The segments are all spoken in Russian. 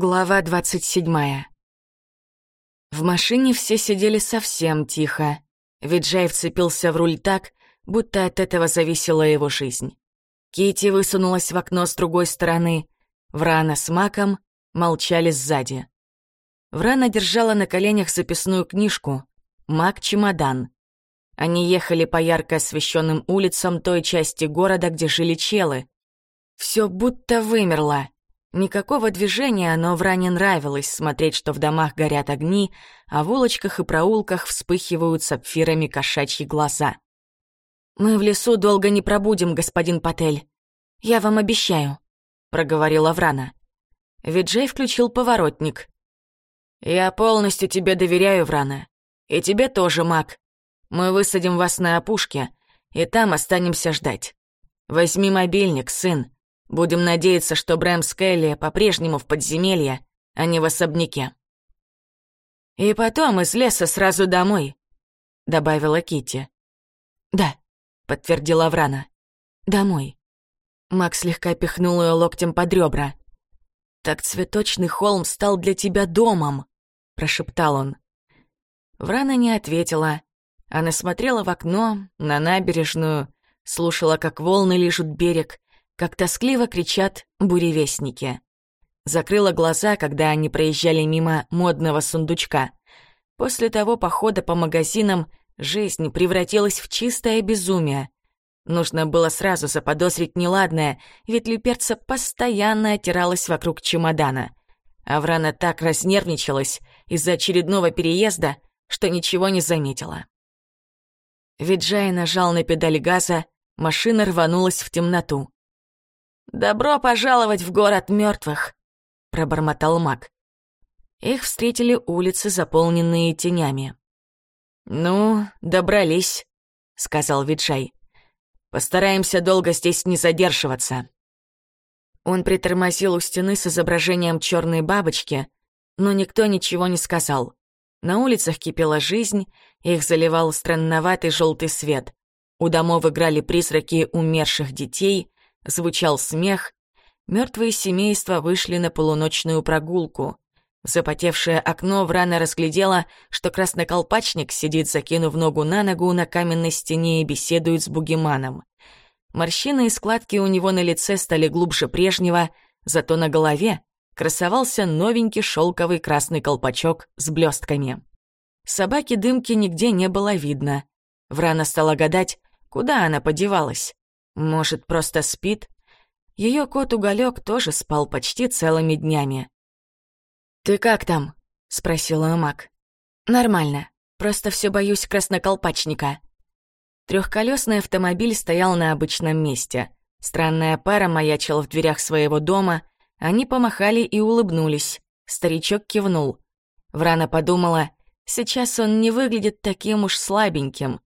Глава двадцать седьмая. В машине все сидели совсем тихо. Виджай вцепился в руль так, будто от этого зависела его жизнь. Кити высунулась в окно с другой стороны. Врана с Маком молчали сзади. Врана держала на коленях записную книжку «Мак чемодан». Они ехали по ярко освещенным улицам той части города, где жили челы. Все будто вымерло. Никакого движения, но Вране нравилось смотреть, что в домах горят огни, а в улочках и проулках вспыхивают сапфирами кошачьи глаза. «Мы в лесу долго не пробудем, господин Патель. Я вам обещаю», — проговорила Врана. Виджей включил поворотник. «Я полностью тебе доверяю, Врана. И тебе тоже, Мак. Мы высадим вас на опушке, и там останемся ждать. Возьми мобильник, сын. Будем надеяться, что Брэм с Келли по-прежнему в подземелье, а не в особняке. «И потом из леса сразу домой», — добавила Кити. «Да», — подтвердила Врана. «Домой». Макс слегка пихнул ее локтем под ребра. «Так цветочный холм стал для тебя домом», — прошептал он. Врана не ответила. Она смотрела в окно, на набережную, слушала, как волны лижут берег, как тоскливо кричат буревестники. Закрыла глаза, когда они проезжали мимо модного сундучка. После того похода по магазинам жизнь превратилась в чистое безумие. Нужно было сразу заподозрить неладное, ведь Люперца постоянно отиралась вокруг чемодана. Аврана так разнервничалась из-за очередного переезда, что ничего не заметила. Виджай нажал на педаль газа, машина рванулась в темноту. «Добро пожаловать в город мертвых», — пробормотал маг. Их встретили улицы, заполненные тенями. «Ну, добрались», — сказал Виджай. «Постараемся долго здесь не задерживаться». Он притормозил у стены с изображением черной бабочки, но никто ничего не сказал. На улицах кипела жизнь, их заливал странноватый желтый свет. У домов играли призраки умерших детей, звучал смех. Мертвые семейства вышли на полуночную прогулку. Запотевшее окно Врана разглядела, что красноколпачник сидит, закинув ногу на ногу на каменной стене и беседует с бугиманом. Морщины и складки у него на лице стали глубже прежнего, зато на голове красовался новенький шелковый красный колпачок с блестками. Собаки-дымки нигде не было видно. Врана стала гадать, куда она подевалась. Может, просто спит? Ее кот Уголек тоже спал почти целыми днями. «Ты как там?» — спросила Мак. «Нормально. Просто все боюсь красноколпачника». Трехколесный автомобиль стоял на обычном месте. Странная пара маячила в дверях своего дома. Они помахали и улыбнулись. Старичок кивнул. Врана подумала, сейчас он не выглядит таким уж слабеньким.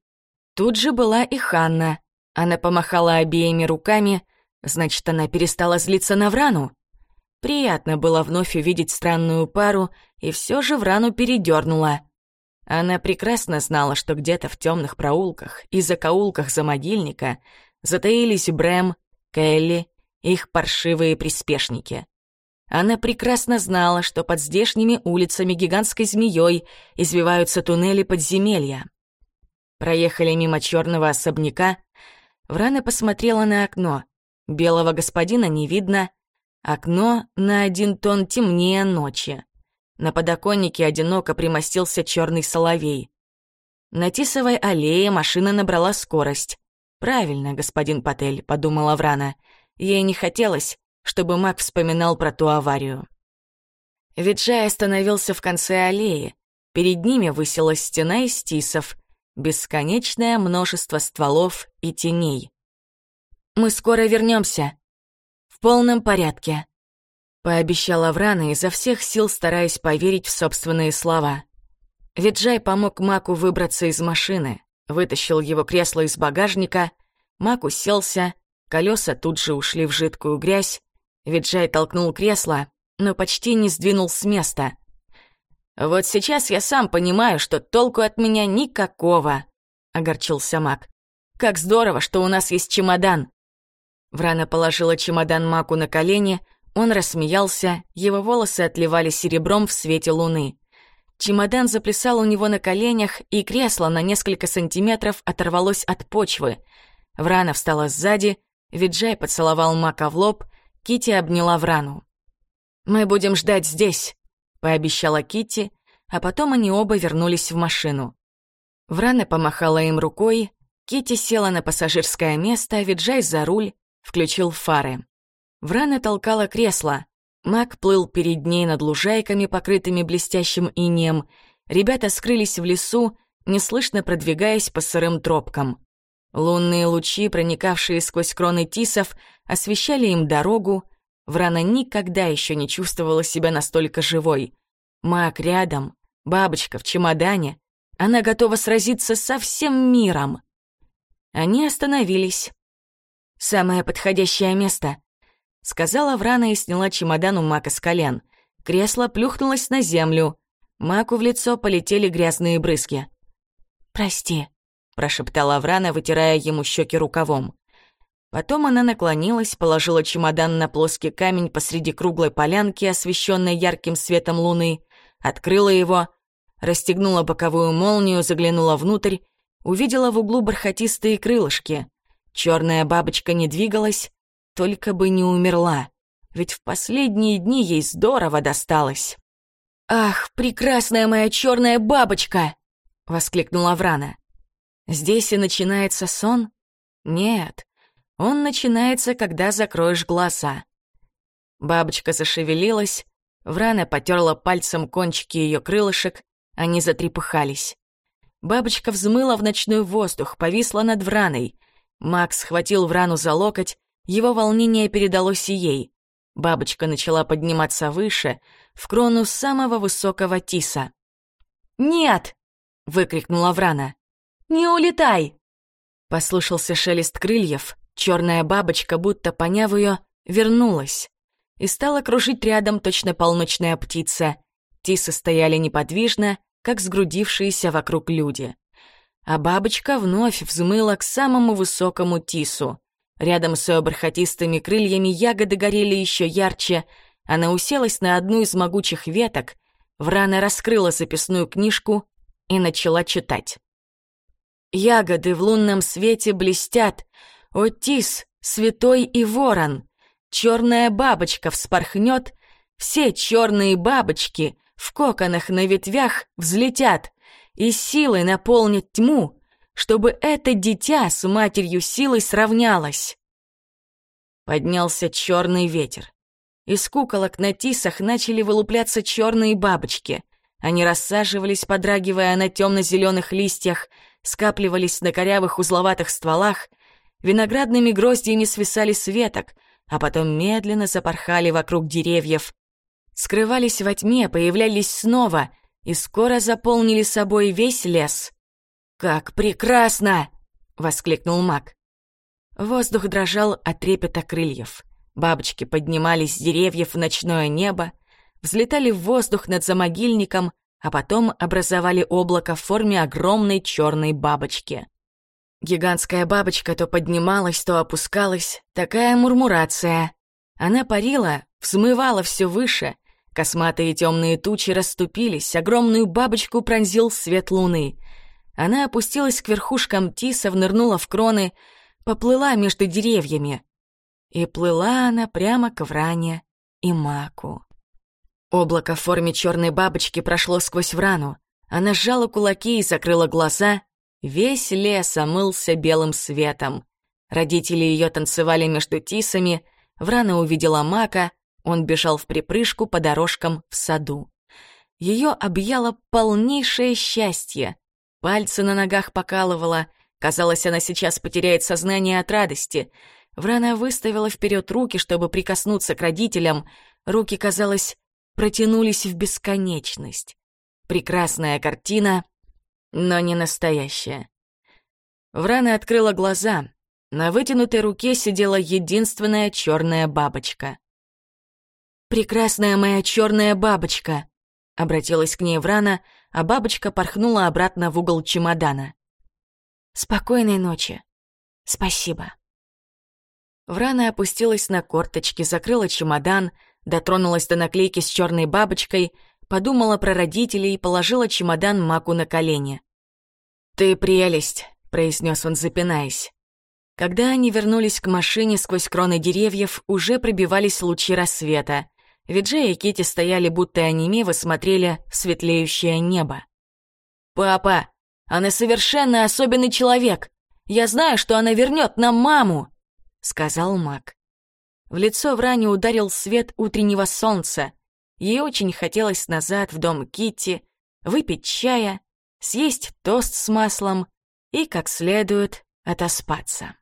Тут же была и Ханна. Она помахала обеими руками, значит, она перестала злиться на Врану. Приятно было вновь увидеть странную пару, и все же Врану передернула. Она прекрасно знала, что где-то в темных проулках и закоулках за могильника затаились Брэм, Келли, их паршивые приспешники. Она прекрасно знала, что под здешними улицами гигантской змеей извиваются туннели подземелья. Проехали мимо черного особняка, Врана посмотрела на окно. Белого господина не видно. Окно на один тон темнее ночи. На подоконнике одиноко примостился черный соловей. На Тисовой аллее машина набрала скорость. «Правильно, господин Патель», — подумала Врана. Ей не хотелось, чтобы Мак вспоминал про ту аварию. Виджай остановился в конце аллеи. Перед ними высилась стена из тисов бесконечное множество стволов и теней. «Мы скоро вернемся. В полном порядке», — пообещала Врана изо всех сил, стараясь поверить в собственные слова. Виджай помог Маку выбраться из машины, вытащил его кресло из багажника, Мак уселся, колеса тут же ушли в жидкую грязь, Виджай толкнул кресло, но почти не сдвинул с места — «Вот сейчас я сам понимаю, что толку от меня никакого», — огорчился Мак. «Как здорово, что у нас есть чемодан». Врана положила чемодан Маку на колени, Он рассмеялся, его волосы отливали серебром в свете луны. Чемодан заплясал у него на коленях, и кресло на несколько сантиметров оторвалось от почвы. Врана встала сзади, Виджай поцеловал Мака в лоб, Кити обняла Врану. «Мы будем ждать здесь», — пообещала Кити, а потом они оба вернулись в машину. Врана помахала им рукой, Кити села на пассажирское место, а Виджай за руль, включил фары. Врана толкала кресло. Мак плыл перед ней над лужайками, покрытыми блестящим инеем. Ребята скрылись в лесу, неслышно продвигаясь по сырым тропкам. Лунные лучи, проникавшие сквозь кроны тисов, освещали им дорогу. Врана никогда еще не чувствовала себя настолько живой. Мак рядом, бабочка в чемодане. Она готова сразиться со всем миром. Они остановились. «Самое подходящее место», — сказала Врана и сняла чемодан у Мака с колен. Кресло плюхнулось на землю. Маку в лицо полетели грязные брызги. «Прости», — прошептала Врана, вытирая ему щеки рукавом. Потом она наклонилась, положила чемодан на плоский камень посреди круглой полянки, освещенной ярким светом луны, открыла его, расстегнула боковую молнию, заглянула внутрь, увидела в углу бархатистые крылышки. Черная бабочка не двигалась, только бы не умерла, ведь в последние дни ей здорово досталось. «Ах, прекрасная моя черная бабочка!» — воскликнула Врана. Здесь и начинается сон? Нет, он начинается, когда закроешь глаза. Бабочка зашевелилась, Врана потерла пальцем кончики ее крылышек, они затрепыхались. Бабочка взмыла в ночной воздух, повисла над Враной. Макс схватил Врану за локоть, его волнение передалось и ей. Бабочка начала подниматься выше, в крону самого высокого тиса. «Нет!» — выкрикнула Врана. Не улетай!» Послышался шелест крыльев, черная бабочка, будто поняв ее, вернулась и стала кружить рядом точно полночная птица. Тисы стояли неподвижно, как сгрудившиеся вокруг люди. А бабочка вновь взмыла к самому высокому тису. Рядом с ее бархатистыми крыльями ягоды горели еще ярче. Она уселась на одну из могучих веток, Врана раскрыла записную книжку и начала читать. Ягоды в лунном свете блестят. О, тис, святой и ворон! Черная бабочка вспорхнет, все черные бабочки в коконах на ветвях взлетят и силой наполнят тьму, чтобы это дитя с матерью силой сравнялось. Поднялся черный ветер. Из куколок на тисах начали вылупляться черные бабочки. Они рассаживались, подрагивая на темно-зеленых листьях, скапливались на корявых узловатых стволах, виноградными гроздьями свисали с веток, а потом медленно запорхали вокруг деревьев. Скрывались во тьме, появлялись снова и скоро заполнили собой весь лес. «Как прекрасно!» — воскликнул маг. Воздух дрожал от трепета крыльев. Бабочки поднимались с деревьев в ночное небо, взлетали в воздух над замогильником, а потом образовали облако в форме огромной черной бабочки. Гигантская бабочка то поднималась, то опускалась, такая мурмурация. Она парила, взмывала все выше, косматые темные тучи расступились, огромную бабочку пронзил свет луны. Она опустилась к верхушкам тиса, внырнула в кроны, поплыла между деревьями. И плыла она прямо к Вране и Маку. Облако в форме черной бабочки прошло сквозь врану. Она сжала кулаки и закрыла глаза. Весь лес омылся белым светом. Родители ее танцевали между тисами. Врана увидела Мака. Он бежал в припрыжку по дорожкам в саду. Ее объяло полнейшее счастье. Пальцы на ногах покалывала. Казалось, она сейчас потеряет сознание от радости. Врана выставила вперед руки, чтобы прикоснуться к родителям. Руки, казалось, протянулись в бесконечность. Прекрасная картина, но не настоящая. Врана открыла глаза. На вытянутой руке сидела единственная черная бабочка. «Прекрасная моя черная бабочка!» — обратилась к ней Врана, а бабочка порхнула обратно в угол чемодана. «Спокойной ночи. Спасибо». Врана опустилась на корточки, закрыла чемодан — дотронулась до наклейки с черной бабочкой, подумала про родителей и положила чемодан Маку на колени. «Ты прелесть», — произнес он, запинаясь. Когда они вернулись к машине, сквозь кроны деревьев уже пробивались лучи рассвета. Виджей и Кити стояли будто онемев смотрели в светлеющее небо. «Папа, она совершенно особенный человек. Я знаю, что она вернет нам маму», — сказал Мак. В лицо Вране ударил свет утреннего солнца. Ей очень хотелось назад в дом Китти, выпить чая, съесть тост с маслом и, как следует, отоспаться.